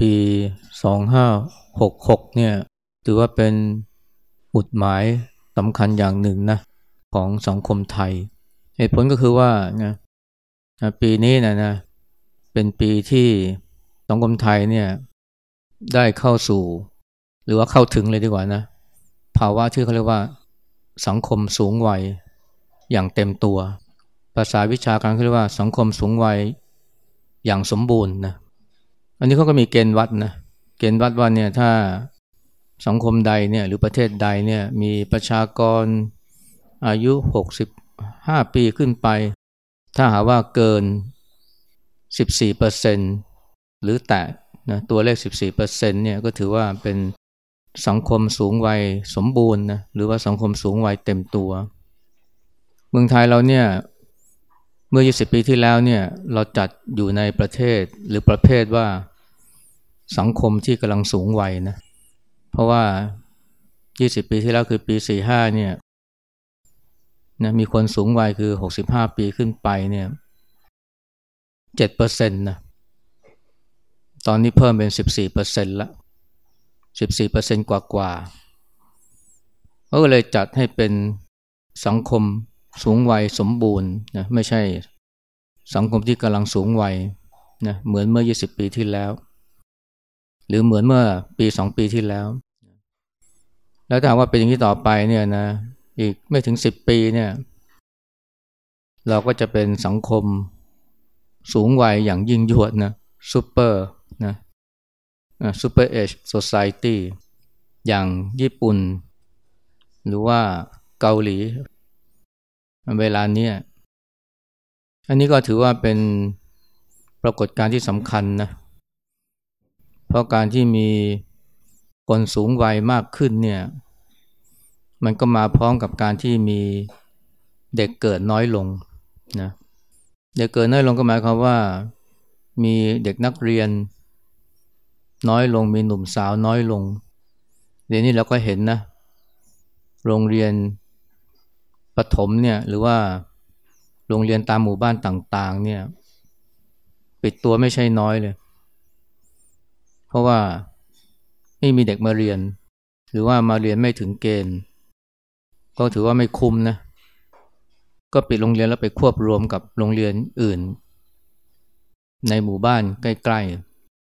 ปี 2566 เนี่ยถือว่าเป็นหมุดหมายสำคัญอย่างหนึ่งนะของสังคมไทย เหตุผลก็คือว่านะปีนี้นะนะเป็นปีที่สังคมไทยเนี่ยได้เข้าสู่ หรือว่าเข้าถึงเลยดีกว่านะภาวะที่เขาเรียกว่า สังคมสูงวัยอย่างเต็มตัว ภาษาวิชาการเขาเรียกว่าสังคมสูงวัยอย่างสมบูรณ์นะ อันนี้เขาก็มีเกณฑ์วัดนะเกณฑ์วัดว่าเนี่ยถ้าสังคมใดเนี่ยหรือประเทศใดเนี่ยมีประชากรอายุ 65 ปีขึ้นไป ถ้าหาว่าเกิน 14%หรือแตะนะตัวเลข 14%เนี่ยก็ถือว่าเป็นสังคมสูงวัยสมบูรณ์นะหรือว่าสังคมสูงวัยเต็มตัว เมืองไทยเราเนี่ยเมื่อ 20 ปีที่แล้วเนี่ยเราจัดอยู่ในประเทศหรือประเภทว่า สังคมที่กำลังสูงวัยนะ เพราะว่า 20 ปีที่แล้วคือปี 45 เนี่ยนะมีคนสูงวัยคือ 65 ปีขึ้นไปเนี่ย7%นะตอนนี้เพิ่มเป็น 14%ละ 14%กว่ากว่าก็เลยจัดให้เป็นสังคมสูงวัยสมบูรณ์นะไม่ใช่สังคมที่กำลังสูงวัยนะเหมือนเมื่อ 20 ปีที่แล้ว หรือเหมือนเมื่อปี2ปีที่แล้ว แล้วถ้าว่าเป็นอย่างนี้ต่อไปเนี่ยนะอีกไม่ถึง10ปีเนี่ย เราก็จะเป็นสังคมสูงวัยอย่างยิ่งยวดนะซูเปอร์นะซูเปอร์เอชโซซายตี้อย่างญี่ปุ่น หรือว่าเกาหลี เวลาเนี้ยอันนี้ก็ถือว่าเป็นปรากฏการณ์ที่สำคัญนะ เพราะการที่มีคนสูงวัยมากขึ้นเนี่ย มันก็มาพร้อมกับการที่มีเด็กเกิดน้อยลงนะเด็กเกิดน้อยลงก็หมายความว่ามีเด็กนักเรียน น้อยลงมีหนุ่มสาวน้อยลง เดี๋ยวนี้เราก็เห็นนะ โรงเรียนปฐมเนี่ยหรือว่าโรงเรียนตามหมู่บ้านต่าง ๆ เนี่ย ปิดตัวไม่ใช่น้อยเลย ราะว่าไม่มีเด็กมาเรียน หรือว่ามาเรียนไม่ถึงเกณฑ์ ก็ถือว่าไม่คุ้มนะ ก็ปิดโรงเรียนแล้วไปควบรวมกับโรงเรียนอื่น ในหมู่บ้านใกล้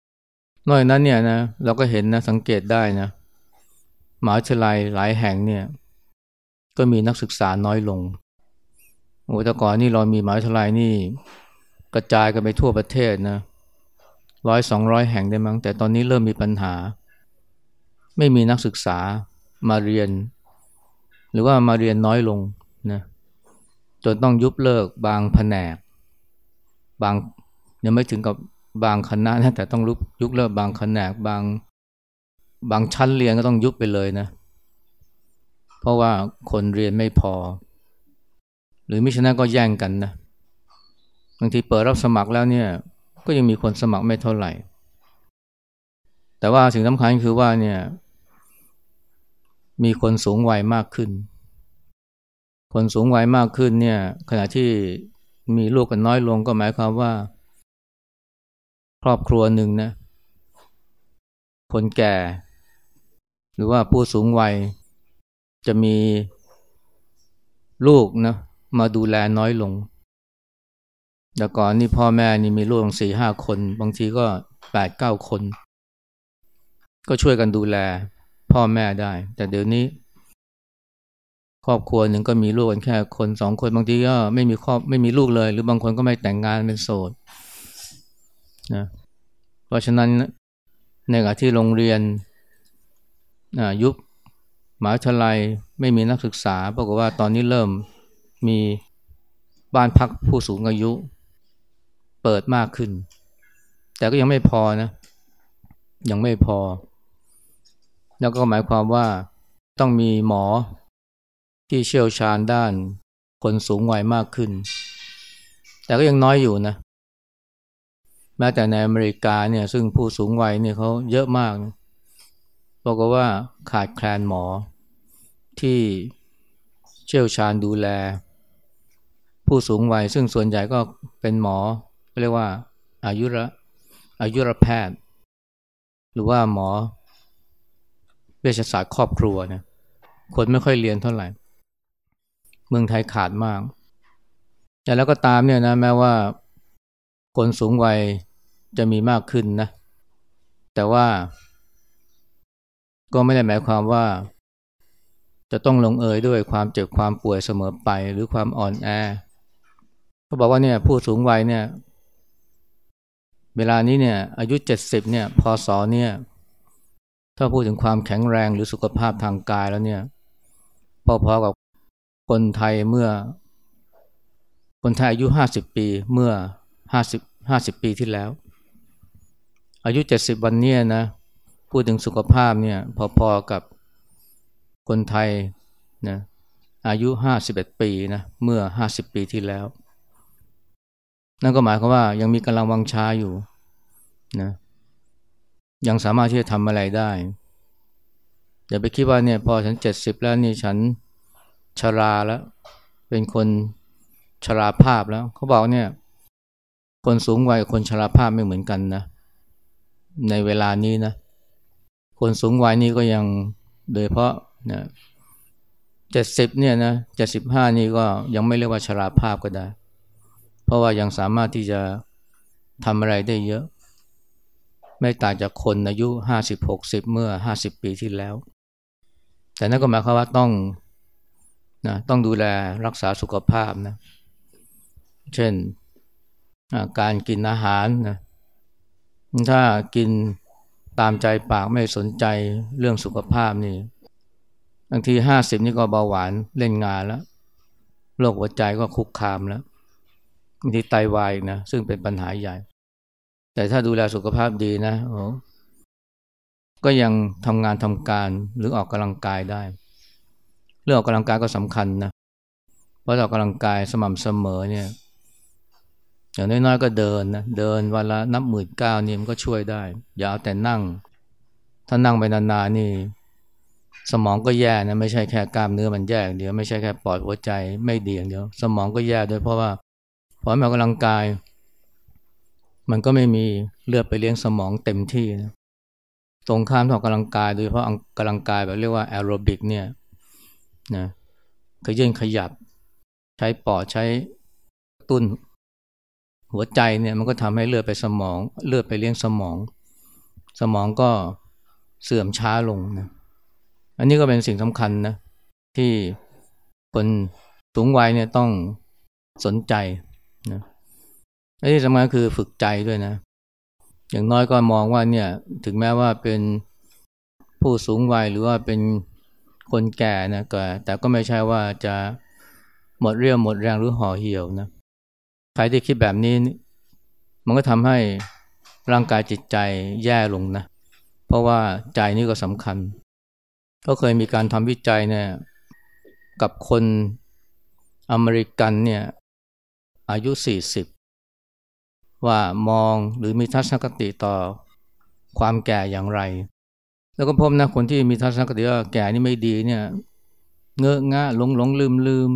ๆ นอกจากนั้นเนี่ยนะเราก็เห็นนะสังเกตได้นะมหาวิทยาลัยหลายแห่งเนี่ย ก็มีนักศึกษาน้อยลงโอ้แต่ก่อนนี่เรามีมหาวิทยาลัยนี่กระจายกันไปทั่วประเทศนะ ร้อยสองร้อยแห่งได้มั้งแต่ตอนนี้เริ่มมีปัญหา ไม่มีนักศึกษามาเรียน หรือว่ามาเรียนน้อยลงนะจนต้องยุบเลิกบางแผนก บางยังไม่ถึงกับบางคณะนะแต่ต้องยุบยุบเลิกบางแผนกบางบางชั้นเรียนก็ต้องยุบไปเลยนะ เพราะว่าคนเรียนไม่พอ หรือมิฉะนั้นก็แย่งกันนะบางทีเปิดรับสมัครแล้วเนี่ย ก็ยังมีคนสมัครไม่เท่าไหร่ แต่ว่าสิ่งสำคัญคือว่าเนี่ยมีคนสูงวัยมากขึ้น คนสูงวัยมากขึ้นเนี่ยขณะที่มีลูกกันน้อยลงก็หมายความว่า ครอบครัวหนึ่งนะคนแก่ หรือว่าผู้สูงวัย จะมีลูกนะมาดูแลน้อยลง แต่ก่อนนี่พ่อแม่นี่มีลูกสี่ห้าคน บางทีก็แปดเก้าคน ก็ช่วยกันดูแล พ่อแม่ได้ แต่เดี๋ยวนี้ ครอบครัวหนึ่งก็มีลูกกันแค่คนสองคนบางทีก็ไม่มีครอบไม่มีลูกเลย หรือบางคนก็ไม่แต่งงานเป็นโสดนะเพราะฉะนั้นในขณะที่โรงเรียนยุบมหาวิทยาลัยไม่มีนักศึกษาปรากฏว่าตอนนี้เริ่มมีบ้านพักผู้สูงอายุ เปิดมากขึ้น แต่ก็ยังไม่พอนะ ยังไม่พอ แล้วก็หมายความว่าต้องมีหมอที่เชี่ยวชาญด้านคนสูงวัยมากขึ้น แต่ก็ยังน้อยอยู่นะ แม้แต่ในอเมริกาเนี่ย ซึ่งผู้สูงวัยเนี่ยเขาเยอะมากนะบอกว่าขาดแคลนหมอที่เชี่ยวชาญดูแล ผู้สูงวัยซึ่งส่วนใหญ่ก็เป็นหมอ เรียกว่าอายุรอายุรแพทย์ หรือว่าหมอเวชศาสตร์ครอบครัวนะคนไม่ค่อยเรียนเท่าไหร่ เมืองไทยขาดมากแต่แล้วก็ตามเนี่ยนะแม้ว่าคนสูงวัยจะมีมากขึ้นนะ แต่ว่า ก็ไม่ได้หมายความว่า จะต้องลงเอยด้วยความเจ็บความป่วยเสมอไปหรือความอ่อนแอเขาบอกว่าเนี่ยผู้สูงวัยเนี่ย เวลานี้เนี่ยอายุเจ็ดสิบเนี่ยพศเนี่ยถ้าพูดถึงความแข็งแรงหรือสุขภาพทางกายแล้วเนี่ยพอๆกับคนไทยเมื่อ คนไทยอายุห้าสิบปีเมื่อห้าสิบห้าสิบปีที่แล้ว อายุเจ็ดสิบวันเนี้ยนะพูดถึงสุขภาพเนี่ยพอๆกับคนไทยนะอายุห้าสิบเอ็ดปีนะเมื่อห้าสิบปีที่แล้ว นั่นก็หมายความว่ายังมีกำลังวังชาอยู่นะยังสามารถที่จะทำอะไรได้ อย่าไปคิดว่าเนี่ยพอฉันเจ็ดสิบแล้วนี่ฉันชราแล้ว เป็นคนชราภาพแล้ว เขาบอกเนี่ย คนสูงวัยกับคนชราภาพไม่เหมือนกันนะ ในเวลานี้นะ คนสูงวัยนี่ก็ยังโดยเพราะนะเจ็ดสิบเนี่ยนะเจ็ดสิบห้านี่ก็ยังไม่เรียกว่าชราภาพก็ได้ เพราะว่ายังสามารถที่จะทำอะไรได้เยอะ ไม่ต่างจากคนอายุห้าสิบหกสิบเมื่อห้าสิบปีที่แล้ว แต่นั่นก็หมายความว่าต้องนะต้องดูแลรักษาสุขภาพนะ เช่นการกินอาหารนะถ้ากินตามใจปากไม่สนใจเรื่องสุขภาพนี่บางทีห้าสิบนี่ก็เบาหวานเล่นงานแล้วโรคหัวใจก็คุกคามแล้ว บางทีไตาวายนะซึ่งเป็นปัญหาใหญ่ แต่ถ้าดูแลสุขภาพดีนะโอ้ก็ยังทำงานทำการหรือออกกำลังกายได้ เรื่องออกกำลังกายก็สำคัญนะเพราะออกกำลังกายสม่ำเสมอเนี่ยอย่างน้อยๆก็เดินนะเดินวันละนับหมื่นก้าวนี่มันก็ช่วยได้ อย่าเอาแต่นั่ง ถ้านั่งไปนานๆนี่ สมองก็แย่นะไม่ใช่แค่กล้ามเนื้อมันแย่เดียวไม่ใช่แค่ปอดหัวใจไม่ดีอย่างเดียว สมองก็แย่ด้วยเพราะว่า พอไม่ออกกำลังกาย มันก็ไม่มีเลือดไปเลี้ยงสมองเต็มที่นะตรงข้ามถ้าออกกำลังกาย โดยเฉพาะกำลังกายแบบเรียกว่าแอโรบิกเนี่ยนะเขยื้อนขยับ ใช้ปอดใช้ตุ้น หัวใจเนี่ยมันก็ทำให้เลือดไปสมอง เลือดไปเลี้ยงสมอง สมองก็เสื่อมช้าลงนะอันนี้ก็เป็นสิ่งสำคัญนะที่คนสูงวัยเนี่ยต้องสนใจ นะและที่สำคัญคือฝึกใจด้วยนะ อย่างน้อยก็มองว่าเนี่ย ถึงแม้ว่าเป็นผู้สูงวัยหรือว่าเป็นคนแก่นะก็แต่ก็ไม่ใช่ว่าจะหมดเรี่ยวหมดแรงหรือห่อเหี่ยวนะใครที่คิดแบบนี้ มันก็ทำให้ร่างกายจิตใจแย่ลงนะ เพราะว่าใจนี่ก็สำคัญ ก็เคยมีการทำวิจัยเนี่ยกับคนอเมริกันเนี่ย อายุสี่สิบว่ามองหรือมีทัศนคติต่อความแก่อย่างไร แล้วก็พบนะคนที่มีทัศนคติว่าแก่นี่ไม่ดีเนี่ยเงอะงะหลงหลงลืมลืม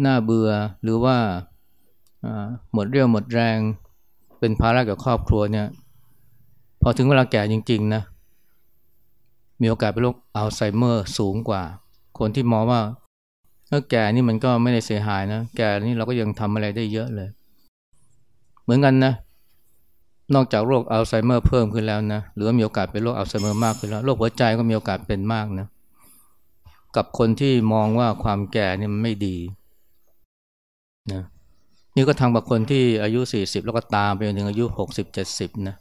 หน้าเบื่อหรือว่าหมดเรี่ยวหมดแรง เป็นภาระกับครอบครัวเนี่ยพอถึงเวลาแก่จริงๆนะมีโอกาสเป็นโรคอัลไซเมอร์สูงกว่า คนที่มองว่า ถ้าแก่นี่มันก็ไม่ได้เสียหายนะ แก่นี่เราก็ยังทำอะไรได้เยอะเลย เหมือนกันนะ นอกจากโรคอัลไซเมอร์เพิ่มขึ้นแล้วนะ หรือมีโอกาสเป็นโรคอัลไซเมอร์มากขึ้นแล้ว โรคหัวใจก็มีโอกาสเป็นมากนะ กับคนที่มองว่าความแก่นี่มันไม่ดีนะนี่ก็ทางบางคนที่อายุสี่สิบแล้วก็ตามไปจนถึงอายุหกสิบเจ็ดสิบนะ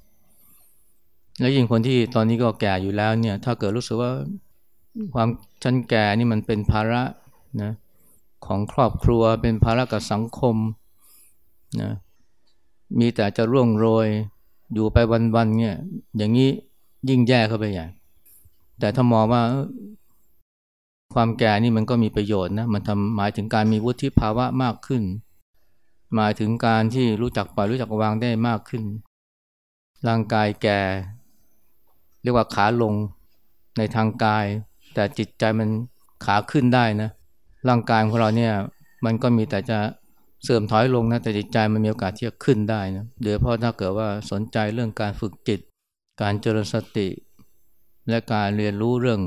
แล้วยิ่งคนที่ตอนนี้ก็แก่อยู่แล้วเนี่ย ถ้าเกิดรู้สึกว่าความชั้นแก่นี่มันเป็นภาระ นะของครอบครัวเป็นภาระกับสังคมนะมีแต่จะร่วงโรยอยู่ไปวันๆเนี่ยอย่างนี้ยิ่งแย่เข้าไปใหญ่แต่ถ้ามองว่าความแก่นี่มันก็มีประโยชน์นะมันทำหมายถึงการมีวุฒิภาวะมากขึ้น หมายถึงการที่รู้จักปล่อยรู้จักวางได้มากขึ้น ร่างกายแก่ เรียกว่าขาลงในทางกาย แต่จิตใจมันขาขึ้นได้นะ ร่างกายของเราเนี่ยมันก็มีแต่จะเสื่อมถอยลงนะแต่จิตใจมันมีโอกาสที่จะขึ้นได้นะโดยเพราะถ้าเกิดว่าสนใจเรื่องการฝึกจิต การเจริญสติ และการเรียนรู้เรื่อง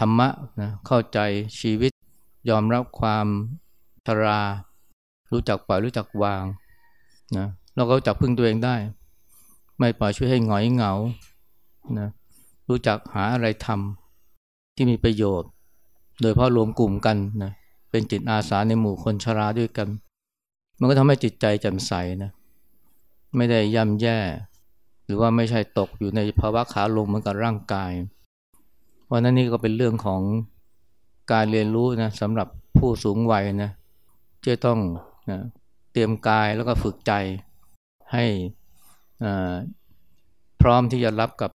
ธรรมะนะเข้าใจชีวิต ยอมรับความชรา รู้จักปล่อยรู้จักวางนะเราก็จักพึ่งตัวเองได้ ไม่ปล่อยช่วยให้หงอยเหงานะรู้จักหาอะไรทำที่มีประโยชน์ โดยเพราะรวมกลุ่มกันนะเป็นจิตอาสาในหมู่คนชราด้วยกัน มันก็ทำให้จิตใจแจ่มใสนะไม่ได้ย่ำแย่ หรือว่าไม่ใช่ตกอยู่ในภาวะขาลงเหมือนกับร่างกาย เพราะนั้นนี่ก็เป็นเรื่องของการเรียนรู้นะสำหรับผู้สูงวัยนะที่ต้องนะเตรียมกายแล้วก็ฝึกใจให้พร้อมที่จะรับกับ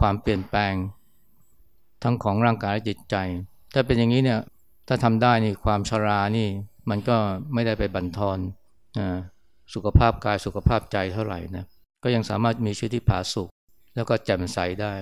ความเปลี่ยนแปลง ทั้งของร่างกายและจิตใจ ถ้าเป็นอย่างนี้เนี่ย ถ้าทำได้นี่ความชรานี่ มันก็ไม่ได้ไปบั่นทอนสุขภาพกายสุขภาพใจเท่าไหร่นะก็ยังสามารถมีชีวิตที่ผาสุกแล้วก็แจ่มใสได้